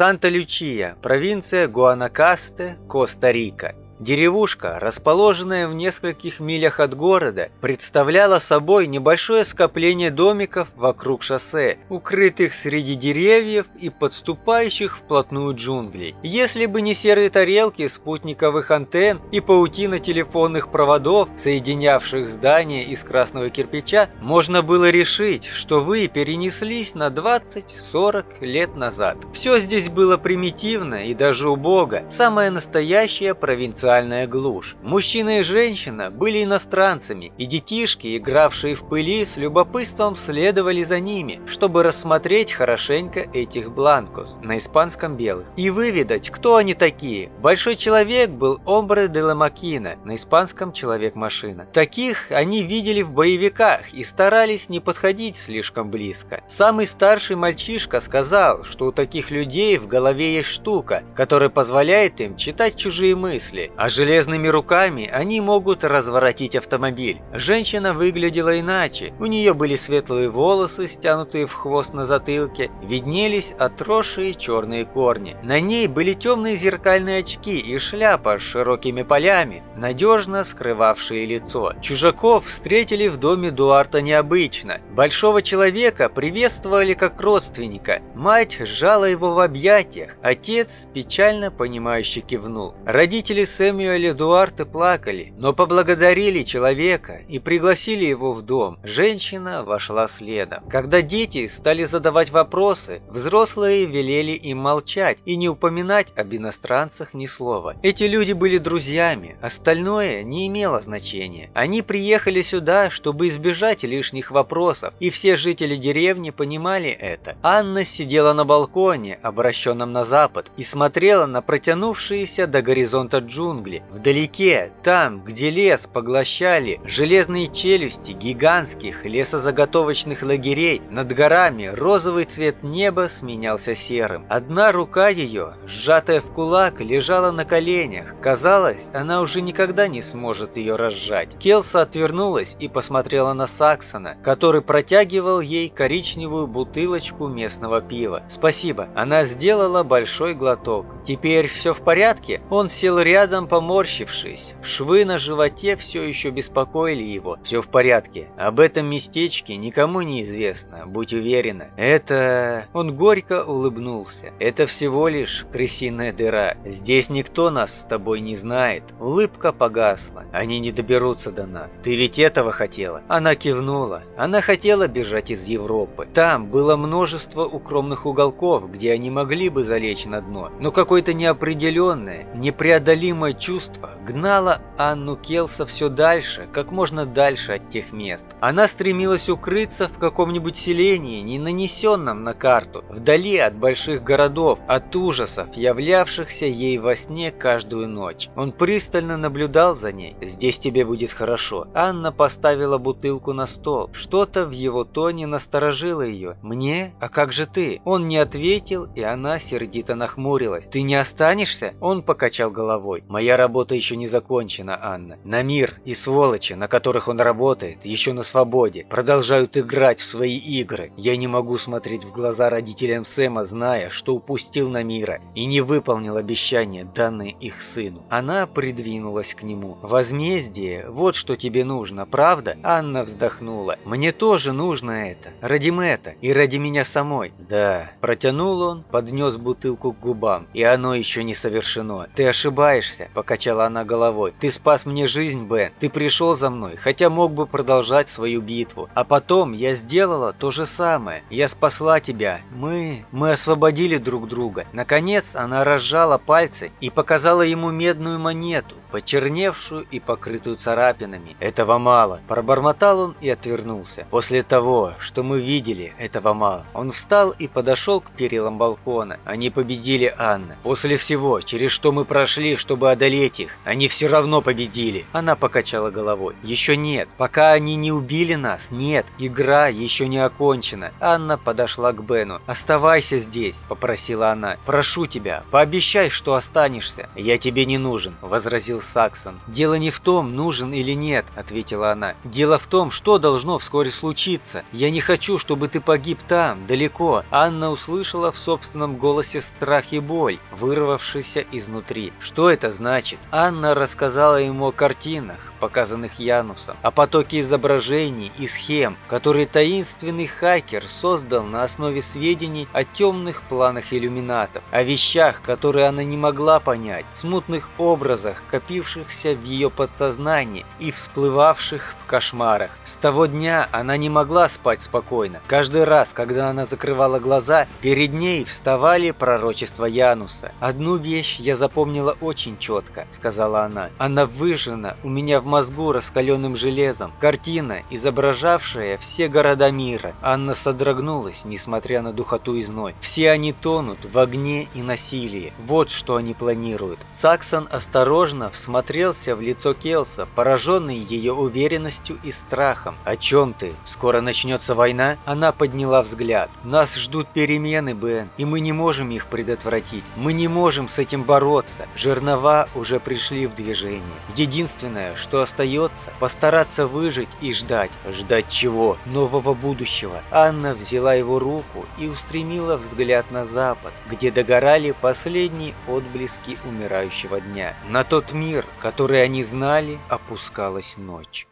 Санта-Лючия, провинция Гуанакасте, Коста-Рика. Деревушка, расположенная в нескольких милях от города, представляла собой небольшое скопление домиков вокруг шоссе, укрытых среди деревьев и подступающих вплотную джунглей. Если бы не серые тарелки спутниковых антенн и паутина телефонных проводов, соединявших здания из красного кирпича, можно было решить, что вы перенеслись на 20-40 лет назад. Все здесь было примитивно и даже убого, самая настоящая провинция провинциальная глушь. Мужчина и женщина были иностранцами, и детишки, игравшие в пыли, с любопытством следовали за ними, чтобы рассмотреть хорошенько этих бланкос, на испанском белых, и выведать, кто они такие. Большой человек был Омбре де ла Макина, на испанском человек-машина. Таких они видели в боевиках и старались не подходить слишком близко. Самый старший мальчишка сказал, что у таких людей в голове есть штука, которая позволяет им читать чужие мысли, а железными руками они могут разворотить автомобиль. Женщина выглядела иначе. У нее были светлые волосы, стянутые в хвост на затылке, виднелись отросшие черные корни. На ней были темные зеркальные очки и шляпа с широкими полями, надежно скрывавшие лицо. Чужаков встретили в доме Дуарта необычно. Большого человека приветствовали как родственника. Мать сжала его в объятиях, отец печально понимающе кивнул. Родители Сэм Сэмюэль и Дуарте плакали, но поблагодарили человека и пригласили его в дом. Женщина вошла следом. Когда дети стали задавать вопросы, взрослые велели им молчать и не упоминать об иностранцах ни слова. Эти люди были друзьями, остальное не имело значения. Они приехали сюда, чтобы избежать лишних вопросов, и все жители деревни понимали это. Анна сидела на балконе, обращенном на запад, и смотрела на протянувшиеся до горизонта джунгли, джунгли. Вдалеке, там, где лес поглощали железные челюсти гигантских лесозаготовочных лагерей, над горами розовый цвет неба сменялся серым. Одна рука ее, сжатая в кулак, лежала на коленях. Казалось, она уже никогда не сможет ее разжать. Келса отвернулась и посмотрела на Саксона, который протягивал ей коричневую бутылочку местного пива. «Спасибо». Она сделала большой глоток. «Теперь все в порядке?» Он сел рядом, поморщившись. Швы на животе все еще беспокоили его. Все в порядке. Об этом местечке никому не известно, будь уверена. Это... Он горько улыбнулся. Это всего лишь крысиная дыра. Здесь никто нас с тобой не знает. Улыбка погасла. Они не доберутся до нас. Ты ведь этого хотела? Она кивнула. Она хотела бежать из Европы. Там было множество укромных уголков, где они могли бы залечь на дно. Но какое-то неопределенное, непреодолимое чувство гнало Анну Келса все дальше, как можно дальше от тех мест. Она стремилась укрыться в каком-нибудь селении, не нанесенном на карту, вдали от больших городов, от ужасов, являвшихся ей во сне каждую ночь. Он пристально наблюдал за ней. «Здесь тебе будет хорошо». Анна поставила бутылку на стол. Что-то в его тоне насторожило ее. «Мне? А как же ты?» Он не ответил, и она сердито нахмурилась. «Ты не останешься?» Он покачал головой. «Моя работа еще не закончена, Анна. На мир и сволочи, на которых он работает, еще на свободе, продолжают играть в свои игры. Я не могу смотреть в глаза родителям Сэма, зная, что упустил на мира и не выполнил обещание, данное их сыну. Она придвинулась к нему. «Возмездие, вот что тебе нужно, правда?» Анна вздохнула. «Мне тоже нужно это. Ради Мэтта и ради меня самой». «Да». Протянул он, поднес бутылку к губам. «И оно еще не совершено. Ты ошибаешься покачала она головой. «Ты спас мне жизнь, Бен. Ты пришел за мной, хотя мог бы продолжать свою битву. А потом я сделала то же самое. Я спасла тебя. Мы... мы освободили друг друга». Наконец она разжала пальцы и показала ему медную монету, почерневшую и покрытую царапинами. «Этого мало», – пробормотал он и отвернулся. «После того, что мы видели, этого мало». Он встал и подошел к перилам балкона. Они победили Анна. После всего, через что мы прошли, чтобы одолеть их. Они все равно победили. Она покачала головой. Еще нет. Пока они не убили нас, нет. Игра еще не окончена. Анна подошла к Бену. «Оставайся здесь», – попросила она. «Прошу тебя, пообещай, что останешься». «Я тебе не нужен», – возразил возразил Саксон. «Дело не в том, нужен или нет», — ответила она. «Дело в том, что должно вскоре случиться. Я не хочу, чтобы ты погиб там, далеко». Анна услышала в собственном голосе страх и боль, вырвавшийся изнутри. Что это значит? Анна рассказала ему о картинах, показанных Янусом, о потоке изображений и схем, которые таинственный хакер создал на основе сведений о темных планах иллюминатов, о вещах, которые она не могла понять, смутных образах, копившихся в ее подсознании и всплывавших в кошмарах. С того дня она не могла спать спокойно. Каждый раз, когда она закрывала глаза, перед ней вставали пророчества Януса. «Одну вещь я запомнила очень четко», — сказала она. «Она выжжена у меня в мозгу раскаленным железом. Картина, изображавшая все города мира. Анна содрогнулась, несмотря на духоту и зной. Все они тонут в огне и насилии. Вот что они планируют. Саксон осторожно всмотрелся в лицо Келса, пораженный ее уверенностью и страхом. «О чем ты? Скоро начнется война?» Она подняла взгляд. «Нас ждут перемены, Бен, и мы не можем их предотвратить. Мы не можем с этим бороться. Жернова уже пришли в движение. Единственное, остается постараться выжить и ждать. Ждать чего? Нового будущего. Анна взяла его руку и устремила взгляд на запад, где догорали последние отблески умирающего дня. На тот мир, который они знали, опускалась ночь.